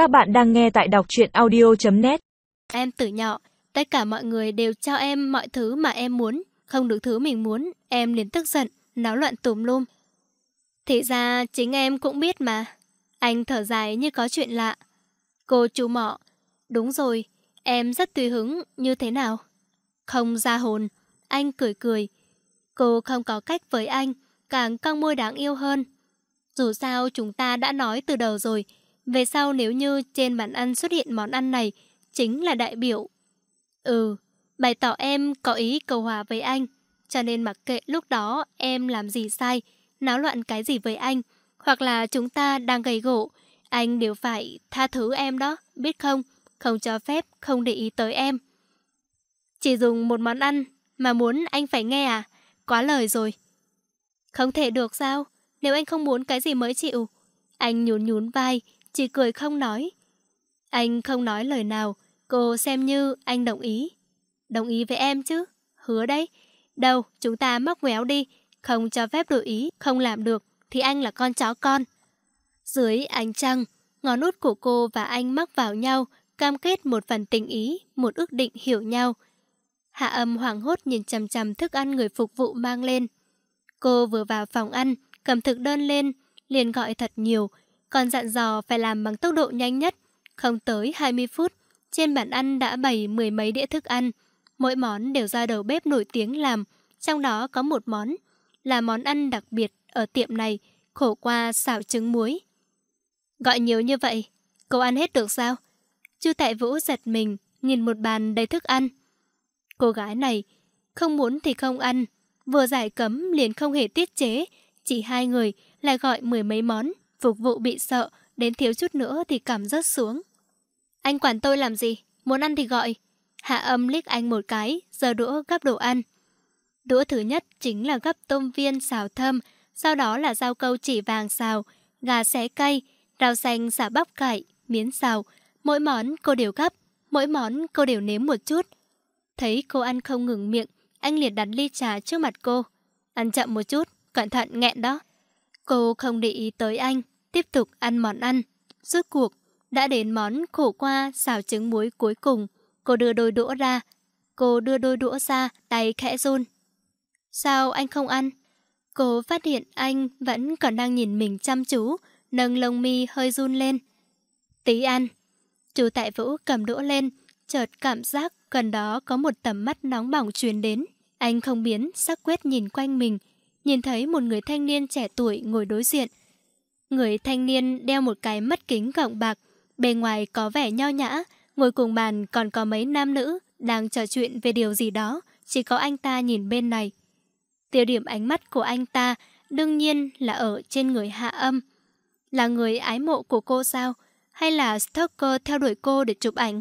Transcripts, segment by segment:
Các bạn đang nghe tại đọc truyện audio.net Em từ nhỏ, tất cả mọi người đều cho em mọi thứ mà em muốn. Không được thứ mình muốn, em liền tức giận, náo loạn tùm lum. Thì ra chính em cũng biết mà. Anh thở dài như có chuyện lạ. Cô chú mọ, đúng rồi, em rất tùy hứng như thế nào? Không ra hồn, anh cười cười. Cô không có cách với anh, càng cong môi đáng yêu hơn. Dù sao chúng ta đã nói từ đầu rồi, về sau nếu như trên bàn ăn xuất hiện món ăn này, chính là đại biểu. Ừ, bày tỏ em có ý cầu hòa với anh, cho nên mặc kệ lúc đó em làm gì sai, náo loạn cái gì với anh, hoặc là chúng ta đang gầy gỗ, anh đều phải tha thứ em đó, biết không? Không cho phép, không để ý tới em. Chỉ dùng một món ăn mà muốn anh phải nghe à? Quá lời rồi. Không thể được sao? Nếu anh không muốn cái gì mới chịu. Anh nhún nhún vai, chỉ cười không nói. Anh không nói lời nào, cô xem như anh đồng ý. Đồng ý với em chứ? Hứa đấy. Đâu, chúng ta móc ngoéo đi. Không cho phép đổi ý, không làm được, thì anh là con chó con. Dưới ánh trăng, ngón út của cô và anh mắc vào nhau, cam kết một phần tình ý, một ước định hiểu nhau. Hạ âm hoảng hốt nhìn chằm chằm thức ăn người phục vụ mang lên. Cô vừa vào phòng ăn, cầm thực đơn lên, liền gọi thật nhiều, còn dặn dò phải làm bằng tốc độ nhanh nhất. Không tới 20 phút, trên bàn ăn đã bày mười mấy đĩa thức ăn. Mỗi món đều do đầu bếp nổi tiếng làm, trong đó có một món là món ăn đặc biệt ở tiệm này, khổ qua xào trứng muối. Gọi nhiều như vậy, cô ăn hết được sao? Chu Tại Vũ giật mình, nhìn một bàn đầy thức ăn. Cô gái này, không muốn thì không ăn, vừa giải cấm liền không hề tiết chế, chỉ hai người lại gọi mười mấy món, phục vụ bị sợ, đến thiếu chút nữa thì cảm rớt xuống. Anh quản tôi làm gì? Muốn ăn thì gọi. Hạ âm liếc anh một cái, giờ đũa gắp đồ ăn. Đũa thứ nhất chính là gắp tôm viên xào thơm, sau đó là rau câu chỉ vàng xào, gà xé cay, rau xanh xả bắp cải, miến xào. Mỗi món cô đều gắp, mỗi món cô đều nếm một chút. Thấy cô ăn không ngừng miệng, anh liền đặt ly trà trước mặt cô. Ăn chậm một chút, cẩn thận nghẹn đó. Cô không để ý tới anh, tiếp tục ăn món ăn. Rốt cuộc, đã đến món khổ qua xào trứng muối cuối cùng. Cô đưa đôi đũa ra. Cô đưa đôi đũa ra, tay khẽ run. Sao anh không ăn? Cô phát hiện anh vẫn còn đang nhìn mình chăm chú, nâng lông mi hơi run lên. Tí ăn. Chú Tại Vũ cầm đũa lên, chợt cảm giác gần đó có một tầm mắt nóng bỏng truyền đến. Anh không biến, sắc quét nhìn quanh mình, nhìn thấy một người thanh niên trẻ tuổi ngồi đối diện. Người thanh niên đeo một cái mắt kính gọng bạc, bề ngoài có vẻ nho nhã, ngồi cùng bàn còn có mấy nam nữ đang trò chuyện về điều gì đó, chỉ có anh ta nhìn bên này. Tiêu điểm ánh mắt của anh ta đương nhiên là ở trên người hạ âm. Là người ái mộ của cô sao? Hay là stalker theo đuổi cô để chụp ảnh?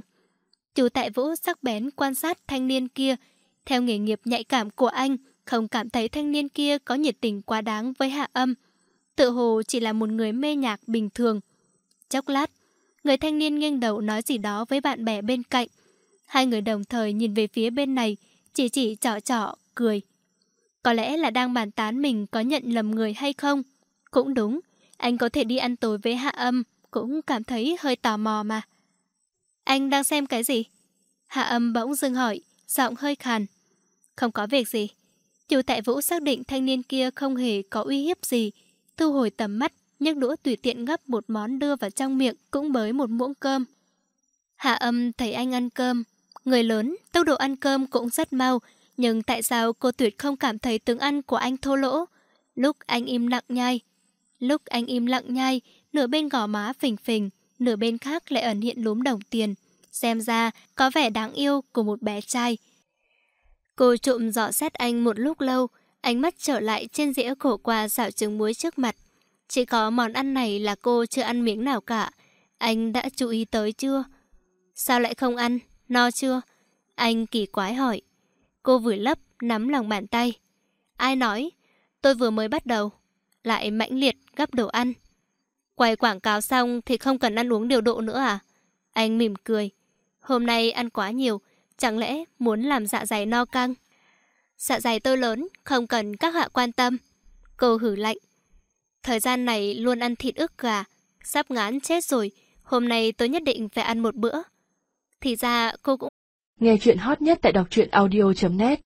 Chủ tại vũ sắc bén quan sát thanh niên kia. Theo nghề nghiệp nhạy cảm của anh, không cảm thấy thanh niên kia có nhiệt tình quá đáng với hạ âm. Tự hồ chỉ là một người mê nhạc bình thường. Chốc lát, người thanh niên nghiêng đầu nói gì đó với bạn bè bên cạnh. Hai người đồng thời nhìn về phía bên này, chỉ chỉ trọ trọ, cười. Có lẽ là đang bàn tán mình có nhận lầm người hay không. Cũng đúng, anh có thể đi ăn tối với hạ âm, cũng cảm thấy hơi tò mò mà. Anh đang xem cái gì? Hạ âm bỗng dưng hỏi, giọng hơi khàn. Không có việc gì. Chủ tại vũ xác định thanh niên kia không hề có uy hiếp gì. Thu hồi tầm mắt, nhấc đũa tùy tiện gấp một món đưa vào trong miệng cũng bới một muỗng cơm. Hạ âm thấy anh ăn cơm. Người lớn, tốc độ ăn cơm cũng rất mau, nhưng tại sao cô tuyệt không cảm thấy tướng ăn của anh thô lỗ? Lúc anh im lặng nhai. Lúc anh im lặng nhai, nửa bên gò má phình phình, nửa bên khác lại ẩn hiện lúm đồng tiền. Xem ra có vẻ đáng yêu của một bé trai. Cô trộm dọ xét anh một lúc lâu, ánh mắt trở lại trên dĩa khổ qua xảo trứng muối trước mặt. Chỉ có món ăn này là cô chưa ăn miếng nào cả. Anh đã chú ý tới chưa? Sao lại không ăn? No chưa? Anh kỳ quái hỏi. Cô vùi lấp, nắm lòng bàn tay. Ai nói? Tôi vừa mới bắt đầu. Lại mãnh liệt gấp đồ ăn. Quay quảng cáo xong thì không cần ăn uống điều độ nữa à? Anh mỉm cười. Hôm nay ăn quá nhiều, chẳng lẽ muốn làm dạ dày no căng? Dạ dày tôi lớn, không cần các hạ quan tâm. Cô hử lạnh. Thời gian này luôn ăn thịt ức gà, sắp ngán chết rồi. hôm nay tôi nhất định phải ăn một bữa. Thì ra cô cũng... Nghe chuyện hot nhất tại đọc truyện audio.net